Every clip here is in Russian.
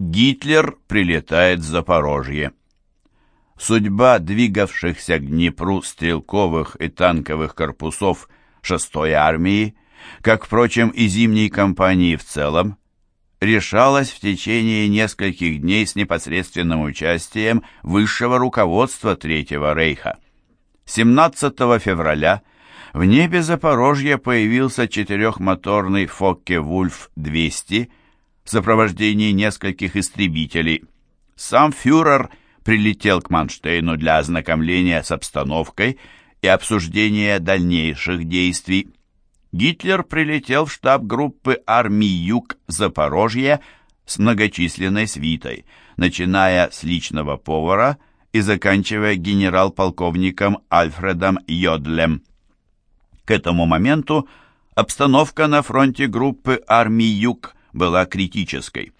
Гитлер прилетает в Запорожье. Судьба двигавшихся к Днепру стрелковых и танковых корпусов 6-й армии, как, впрочем, и зимней кампании в целом, решалась в течение нескольких дней с непосредственным участием высшего руководства Третьего Рейха. 17 февраля в небе Запорожья появился четырехмоторный Фокке-Вульф-200 в сопровождении нескольких истребителей. Сам фюрер прилетел к Манштейну для ознакомления с обстановкой и обсуждения дальнейших действий. Гитлер прилетел в штаб группы армий Юг Запорожья с многочисленной свитой, начиная с личного повара и заканчивая генерал-полковником Альфредом Йодлем. К этому моменту обстановка на фронте группы армий Юг была критической.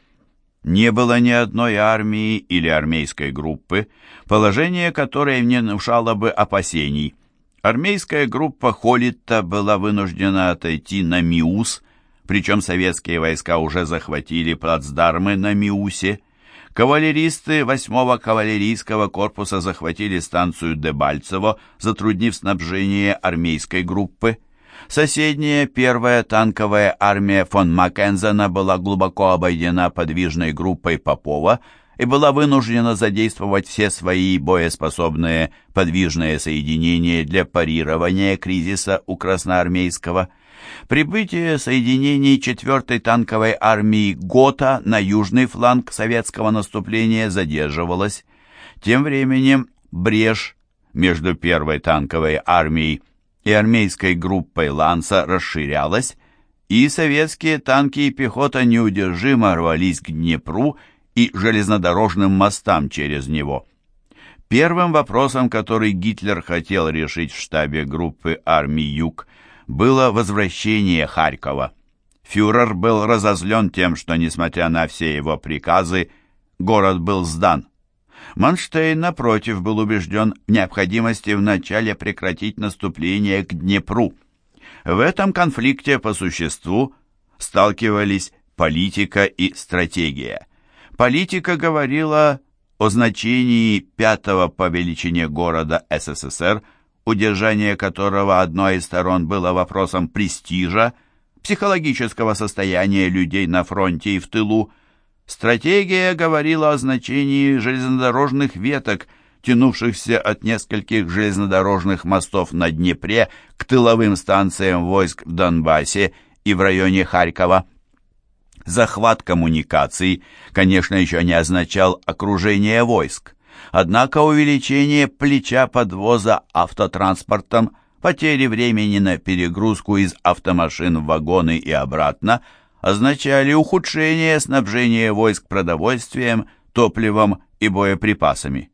Не было ни одной армии или армейской группы, положение которой не внушало бы опасений. Армейская группа Холитта была вынуждена отойти на Миус, причем советские войска уже захватили плацдармы на Миусе. Кавалеристы 8-го кавалерийского корпуса захватили станцию Дебальцево, затруднив снабжение армейской группы. Соседняя первая танковая армия фон Маккензена была глубоко обойдена подвижной группой Попова и была вынуждена задействовать все свои боеспособные подвижные соединения для парирования кризиса у красноармейского. Прибытие соединений 4-й танковой армии ГОТА на южный фланг советского наступления задерживалось. Тем временем брешь между первой танковой армией и армейской группой «Ланса» расширялась, и советские танки и пехота неудержимо рвались к Днепру и железнодорожным мостам через него. Первым вопросом, который Гитлер хотел решить в штабе группы армий «Юг», было возвращение Харькова. Фюрер был разозлен тем, что, несмотря на все его приказы, город был сдан. Манштейн, напротив, был убежден в необходимости вначале прекратить наступление к Днепру. В этом конфликте по существу сталкивались политика и стратегия. Политика говорила о значении пятого по величине города СССР, удержание которого одной из сторон было вопросом престижа, психологического состояния людей на фронте и в тылу, Стратегия говорила о значении железнодорожных веток, тянувшихся от нескольких железнодорожных мостов на Днепре к тыловым станциям войск в Донбассе и в районе Харькова. Захват коммуникаций, конечно, еще не означал окружение войск. Однако увеличение плеча подвоза автотранспортом, потери времени на перегрузку из автомашин в вагоны и обратно – означали ухудшение снабжения войск продовольствием, топливом и боеприпасами.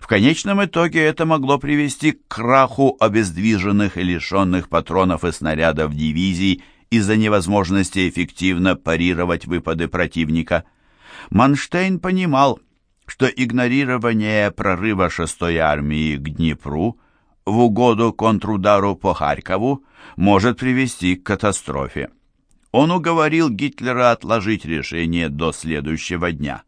В конечном итоге это могло привести к краху обездвиженных и лишенных патронов и снарядов дивизий из-за невозможности эффективно парировать выпады противника. Манштейн понимал, что игнорирование прорыва 6-й армии к Днепру в угоду контрудару по Харькову может привести к катастрофе. Он уговорил Гитлера отложить решение до следующего дня.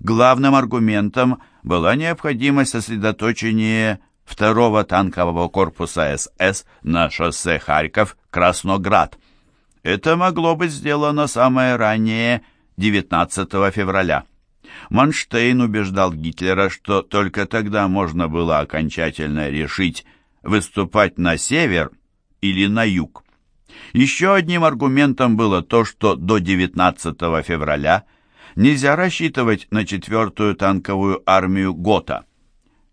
Главным аргументом была необходимость сосредоточения второго танкового корпуса СС на шоссе Харьков-Красноград. Это могло быть сделано самое раннее 19 февраля. Манштейн убеждал Гитлера, что только тогда можно было окончательно решить, выступать на север или на юг. Еще одним аргументом было то, что до 19 февраля нельзя рассчитывать на четвертую танковую армию ГОТА.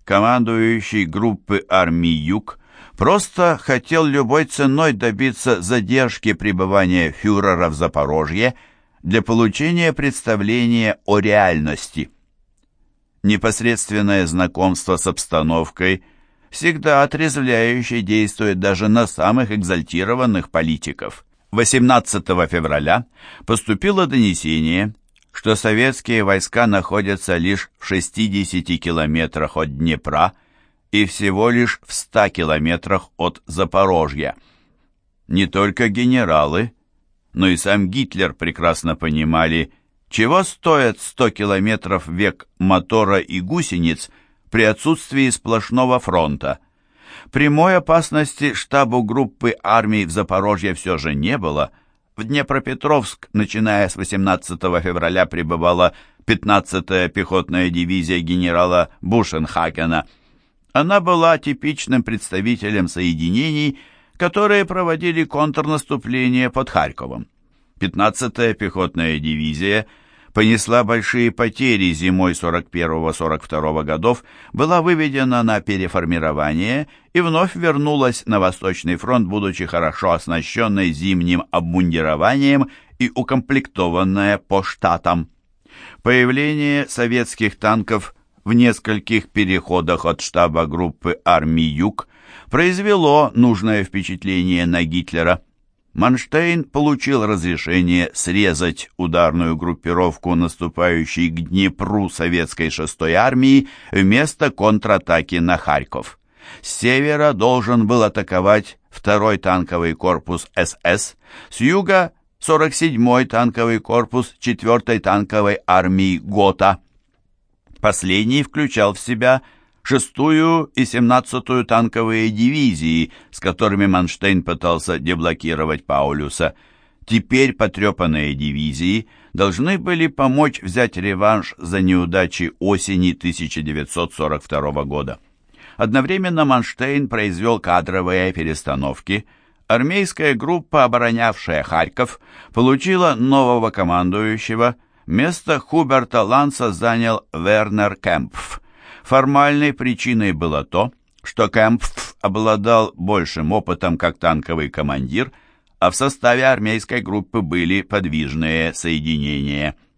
Командующий группы армий «Юг» просто хотел любой ценой добиться задержки пребывания фюрера в Запорожье для получения представления о реальности. Непосредственное знакомство с обстановкой – всегда отрезвляюще действует даже на самых экзальтированных политиков. 18 февраля поступило донесение, что советские войска находятся лишь в 60 километрах от Днепра и всего лишь в 100 километрах от Запорожья. Не только генералы, но и сам Гитлер прекрасно понимали, Чего стоят 100 километров век мотора и гусениц при отсутствии сплошного фронта? Прямой опасности штабу группы армий в Запорожье все же не было. В Днепропетровск, начиная с 18 февраля, прибывала 15-я пехотная дивизия генерала Бушенхакена. Она была типичным представителем соединений, которые проводили контрнаступление под Харьковом. 15-я пехотная дивизия – понесла большие потери зимой 41-42 годов, была выведена на переформирование и вновь вернулась на Восточный фронт, будучи хорошо оснащенной зимним обмундированием и укомплектованная по штатам. Появление советских танков в нескольких переходах от штаба группы армий «Юг» произвело нужное впечатление на Гитлера – Манштейн получил разрешение срезать ударную группировку, наступающей к Днепру советской 6-й армии, вместо контратаки на Харьков. С севера должен был атаковать 2-й танковый корпус СС, с юга 47-й танковый корпус 4-й танковой армии ГОТА. Последний включал в себя шестую и семнадцатую танковые дивизии, с которыми Манштейн пытался деблокировать Паулюса. Теперь потрепанные дивизии должны были помочь взять реванш за неудачи осени 1942 года. Одновременно Манштейн произвел кадровые перестановки. Армейская группа, оборонявшая Харьков, получила нового командующего. Место Хуберта Ланса занял Вернер Кемпф – Формальной причиной было то, что Кэмпф обладал большим опытом как танковый командир, а в составе армейской группы были подвижные соединения –